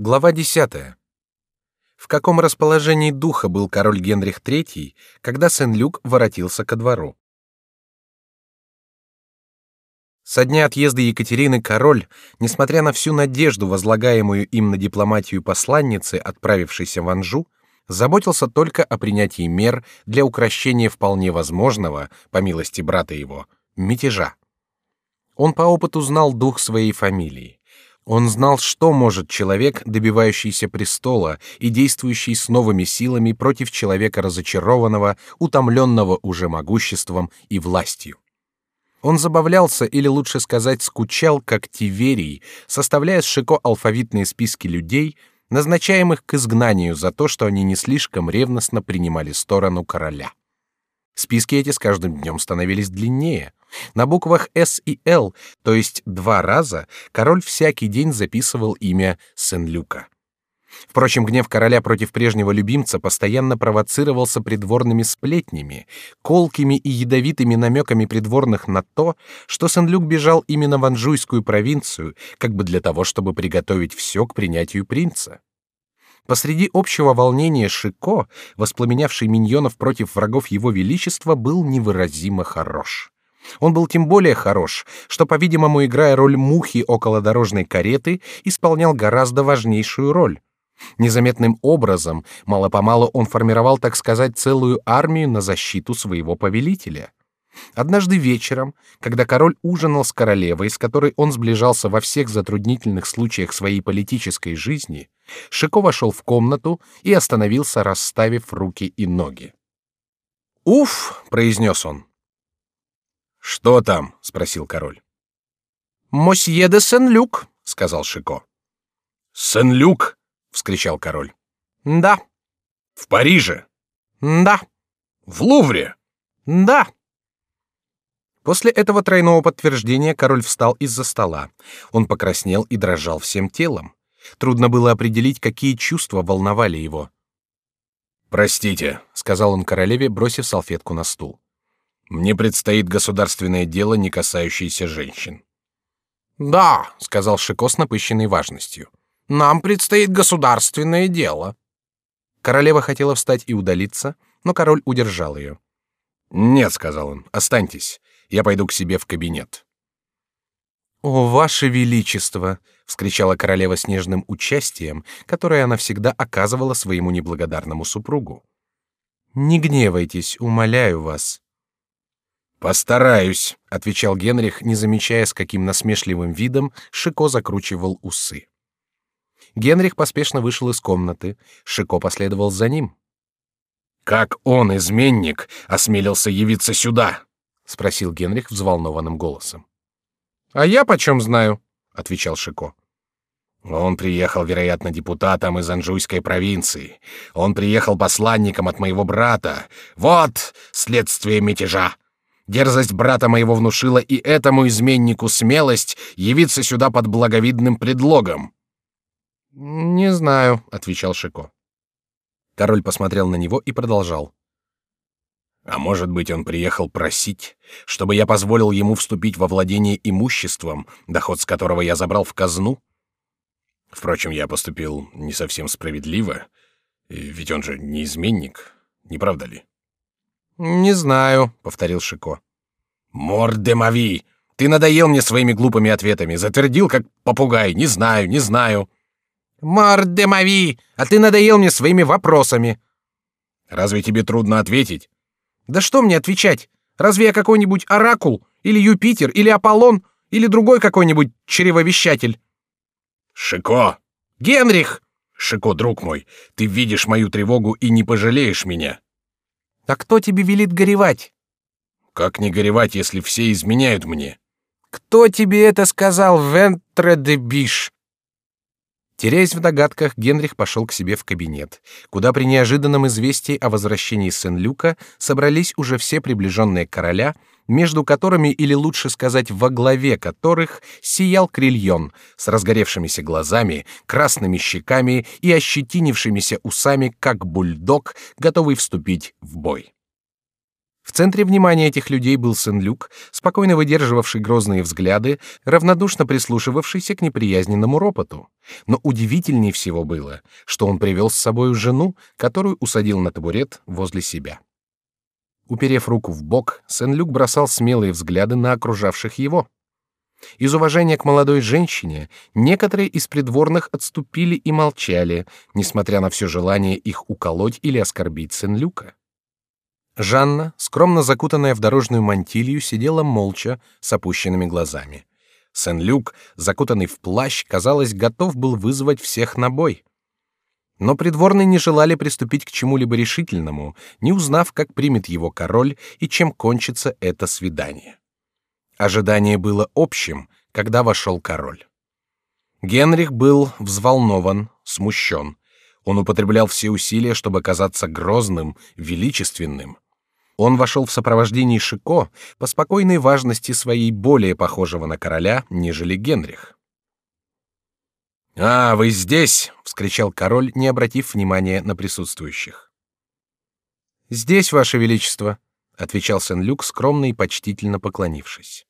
Глава 10. В каком расположении духа был король Генрих III, когда Сен-Люк воротился ко двору? Со дня отъезда Екатерины король, несмотря на всю надежду, возлагаемую им на дипломатию посланницы, отправившейся в Анжу, заботился только о принятии мер для укрощения вполне возможного, по милости брата его, мятежа. Он по опыту знал дух своей фамилии. Он знал, что может человек, добивающийся престола и действующий с новыми силами против человека разочарованного, утомленного уже могуществом и властью. Он забавлялся, или лучше сказать, скучал, как Тиверий, составляя с Шико алфавитные списки людей, назначаемых к изгнанию за то, что они не слишком ревностно принимали сторону короля. Списки эти с каждым днем становились длиннее. На буквах С и Л, то есть два раза, король всякий день записывал имя Сен-Люка. Впрочем, гнев короля против прежнего любимца постоянно провоцировался придворными сплетнями, колкими и ядовитыми намеками придворных на то, что Сен-Люк бежал именно в Анжуйскую провинцию, как бы для того, чтобы приготовить все к принятию принца. Посреди общего волнения Шико, воспламенявший миньонов против врагов его величества, был невыразимо хорош. Он был тем более хорош, что, по-видимому, играя роль мухи около дорожной кареты, исполнял гораздо важнейшую роль. Незаметным образом, мало-помалу он формировал, так сказать, целую армию на защиту своего повелителя. Однажды вечером, когда король ужинал с королевой, с которой он сближался во всех затруднительных случаях своей политической жизни, Шико вошел в комнату и остановился, расставив руки и ноги. «Уф!» — произнес он. «Что там?» — спросил король. «Мосье де Сен-Люк», — сказал Шико. «Сен-Люк!» — вскричал король. «Да». «В Париже?» «Да». «В Лувре?» «Да». После этого тройного подтверждения король встал из-за стола. Он покраснел и дрожал всем телом. Трудно было определить, какие чувства волновали его. Простите, сказал он королеве, бросив салфетку на стул. Мне предстоит государственное дело, не касающееся женщин. Да, сказал Шико с напыщенной важностью. Нам предстоит государственное дело. Королева хотела встать и удалиться, но король удержал ее. Нет, сказал он, останьтесь. Я пойду к себе в кабинет. О, ваше величество! вскричала королева с нежным участием, которое она всегда оказывала своему неблагодарному супругу. Не гневайтесь, умоляю вас. Постараюсь, отвечал Генрих, не замечая, с каким насмешливым видом Шико закручивал усы. Генрих поспешно вышел из комнаты, Шико последовал за ним. Как он, изменник, осмелился явиться сюда? Спросил Генрих взволнованным голосом. А я почем знаю? отвечал Шико. Он приехал, вероятно, депутатом из Анжуйской провинции. Он приехал посланником от моего брата. Вот следствие мятежа. Дерзость брата моего внушила и этому изменнику смелость явиться сюда под благовидным предлогом. Не знаю, отвечал Шико. Король посмотрел на него и продолжал. А может быть, он приехал просить, чтобы я позволил ему вступить во владение имуществом, доход с которого я забрал в казну? Впрочем, я поступил не совсем справедливо, ведь он же не изменник, не правда ли? Не знаю, повторил Шико. Мордемави, ты надоел мне своими глупыми ответами, затвердил как попугай. Не знаю, не знаю. Мордемави, а ты надоел мне своими вопросами. Разве тебе трудно ответить? Да что мне отвечать? Разве я какой-нибудь оракул или Юпитер или Аполлон или другой какой-нибудь чревовещатель? Шико, Генрих, Шико, друг мой, ты видишь мою тревогу и не пожалеешь меня. А кто тебе велит горевать? Как не горевать, если все изменяют мне? Кто тебе это сказал, Вентре де Биш? Теряясь в догадках, Генрих пошел к себе в кабинет, куда при неожиданном известии о возвращении Сен-Люка собрались уже все приближенные короля, между которыми, или лучше сказать, во главе которых сиял Крильон с разгоревшимися глазами, красными щеками и ощетинившимися усами, как бульдог, готовый вступить в бой. В центре внимания этих людей был Сен-Люк, спокойно выдерживавший грозные взгляды, равнодушно прислушивавшийся к неприязненному ропоту. Но удивительнее всего было, что он привел с собой жену, которую усадил на табурет возле себя. Уперев руку в бок, Сен-Люк бросал смелые взгляды на окружавших его. Из уважения к молодой женщине некоторые из придворных отступили и молчали, несмотря на все желание их уколоть или оскорбить Сен-Люка. Жанна, скромно закутанная в дорожную мантилью, сидела молча, с опущенными глазами. Сен-Люк, закутанный в плащ, казалось, готов был вызвать всех на бой. Но придворные не желали приступить к чему-либо решительному, не узнав, как примет его король и чем кончится это свидание. Ожидание было общим, когда вошел король. Генрих был взволнован, смущен. Он употреблял все усилия, чтобы казаться грозным, величественным. Он вошел в сопровождении Шико по спокойной важности своей более похожего на короля, нежели Генрих. «А, вы здесь!» — вскричал король, не обратив внимания на присутствующих. «Здесь, ваше величество», — отвечал Сен-Люк, скромно и почтительно поклонившись.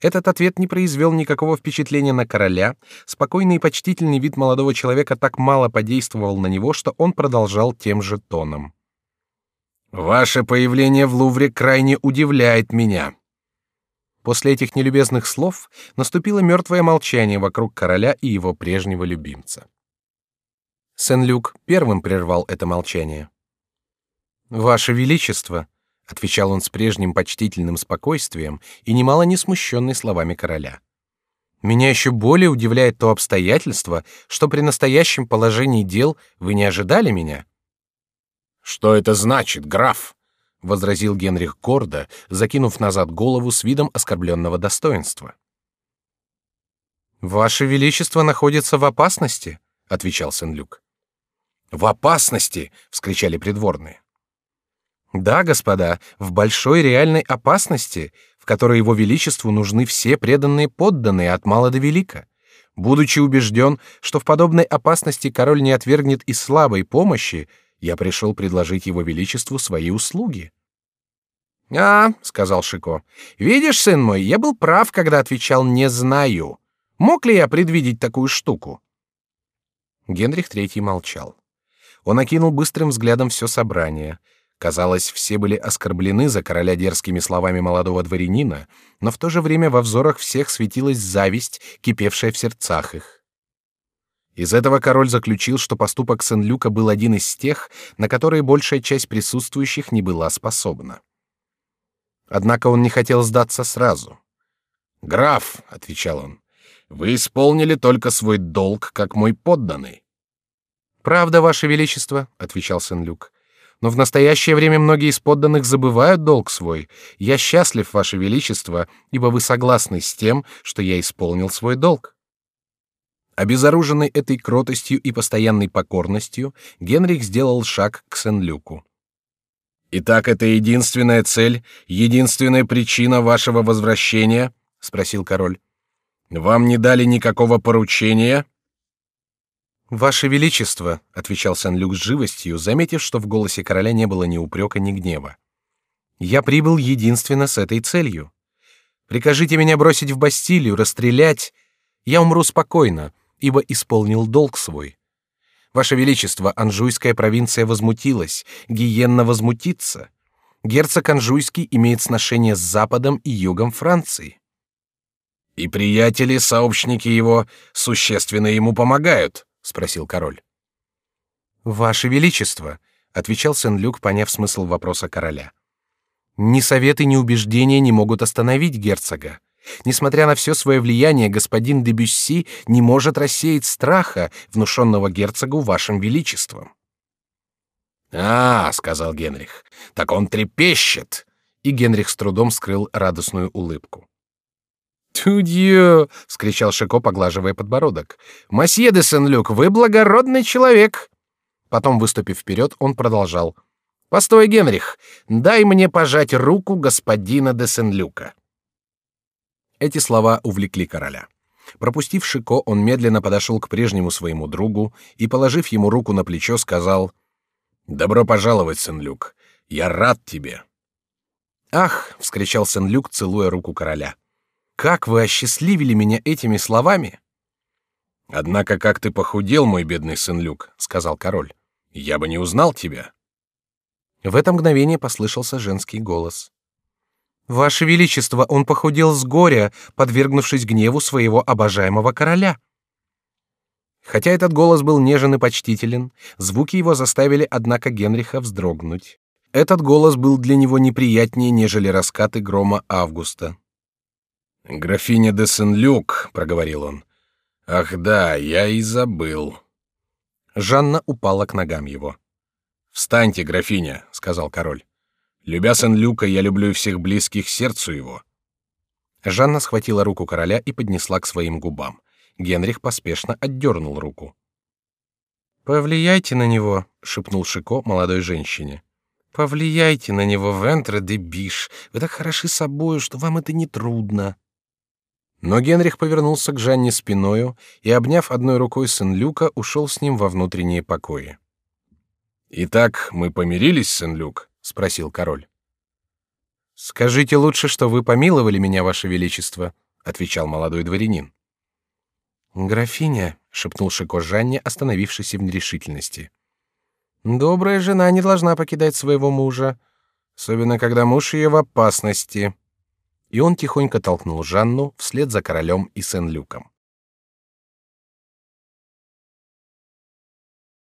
Этот ответ не произвел никакого впечатления на короля. Спокойный и почтительный вид молодого человека так мало подействовал на него, что он продолжал тем же тоном. Ваше появление в Лувре крайне удивляет меня. После этих нелюбезных слов наступило мертвое молчание вокруг короля и его прежнего любимца. Сен-Люк первым прервал это молчание. Ваше величество, отвечал он с прежним почтительным спокойствием и немало не смущенный словами короля. Меня еще более удивляет то обстоятельство, что при настоящем положении дел вы не ожидали меня. Что это значит, граф? возразил Генрих гордо, закинув назад голову с видом оскорбленного достоинства. Ваше величество находится в опасности, отвечал Сен-Люк. В опасности, вскричали придворные. Да, господа, в большой реальной опасности, в которой его величеству нужны все преданные подданные от мала до велика. Будучи убежден, что в подобной опасности король не отвергнет и слабой помощи, я пришел предложить его величеству свои услуги. А, сказал Шико, видишь, сын мой, я был прав, когда отвечал не знаю. Мог ли я предвидеть такую штуку? Генрих III молчал. Он окинул быстрым взглядом все собрание. Казалось, все были оскорблены за короля дерзкими словами молодого дворянина, но в то же время во взорах всех светилась зависть, кипевшая в сердцах их. Из этого король заключил, что поступок Сен-Люка был один из тех, на которые большая часть присутствующих не была способна. Однако он не хотел сдаться сразу. «Граф», — отвечал он, — «вы исполнили только свой долг, как мой подданный». «Правда, ваше величество», — отвечал Сен-Люк, — «но в настоящее время многие из подданных забывают долг свой. Я счастлив, ваше величество, ибо вы согласны с тем, что я исполнил свой долг». Обезоруженный этой кротостью и постоянной покорностью, Генрих сделал шаг к Сен-Люку. Итак, это единственная цель, единственная причина вашего возвращения? – спросил король. Вам не дали никакого поручения? Ваше величество, отвечал Сен-Люк с живостью, заметив, что в голосе короля не было ни упрека, ни гнева. Я прибыл единственно с этой целью. Прикажите меня бросить в Бастилию, расстрелять, я умру спокойно, ибо исполнил долг свой. Ваше величество, Анжуйская провинция возмутилась, Гиенна возмутится. Герцог Анжуйский имеет сношение с западом и югом Франции. И приятели, сообщники его, существенно ему помогают, спросил король. Ваше величество, отвечал Сен-Люк, поняв смысл вопроса короля. Ни советы, ни убеждения не могут остановить герцога. Несмотря на все свое влияние, господин де Бюсси не может рассеять страха, внушенного герцогу вашим величеством. А, сказал Генрих, так он трепещет. И Генрих с трудом скрыл радостную улыбку. «Тудью!» — вскричал Шико, поглаживая подбородок. «Масье де Сен-Люк, вы благородный человек!» Потом, выступив вперед, он продолжал. «Постой, Генрих, дай мне пожать руку господина де Сен-Люка». Эти слова увлекли короля. Пропустив Шико, он медленно подошел к прежнему своему другу и, положив ему руку на плечо, сказал: "Добро пожаловать, сын Люк. Я рад тебе". Ах, вскричал Сен-Люк, целуя руку короля. Как вы осчастливили меня этими словами! Однако, как ты похудел, мой бедный Сен-Люк, сказал король. Я бы не узнал тебя. В это мгновение послышался женский голос. Ваше величество, он похудел с горя, подвергнувшись гневу своего обожаемого короля. Хотя этот голос был нежен и почтителен, звуки его заставили, однако, Генриха вздрогнуть. Этот голос был для него неприятнее, нежели раскаты грома Августа. Графиня де Сен-Люк, проговорил он. Ах да, я и забыл. Жанна упала к ногам его. Встаньте, графиня, сказал король. Любя Сен-Люка, я люблю всех близких сердцу его. Жанна схватила руку короля и поднесла к своим губам. Генрих поспешно отдернул руку. Повлияйте на него, шепнул Шико молодой женщине. Повлияйте на него, Вентре де Биш. Вы так хороши собою, что вам это не трудно. Но Генрих повернулся к Жанне спиною и, обняв одной рукой Сен-Люка, ушел с ним во внутренние покои. Итак, мы помирились, Сен-Люк, спросил король. Скажите лучше, что вы помиловали меня, ваше величество, отвечал молодой дворянин. Графиня, шепнул Шико Жанне, остановившись в нерешительности. Добрая жена не должна покидать своего мужа, особенно когда муж ее в опасности. И он тихонько толкнул Жанну вслед за королем и Сен-Люком.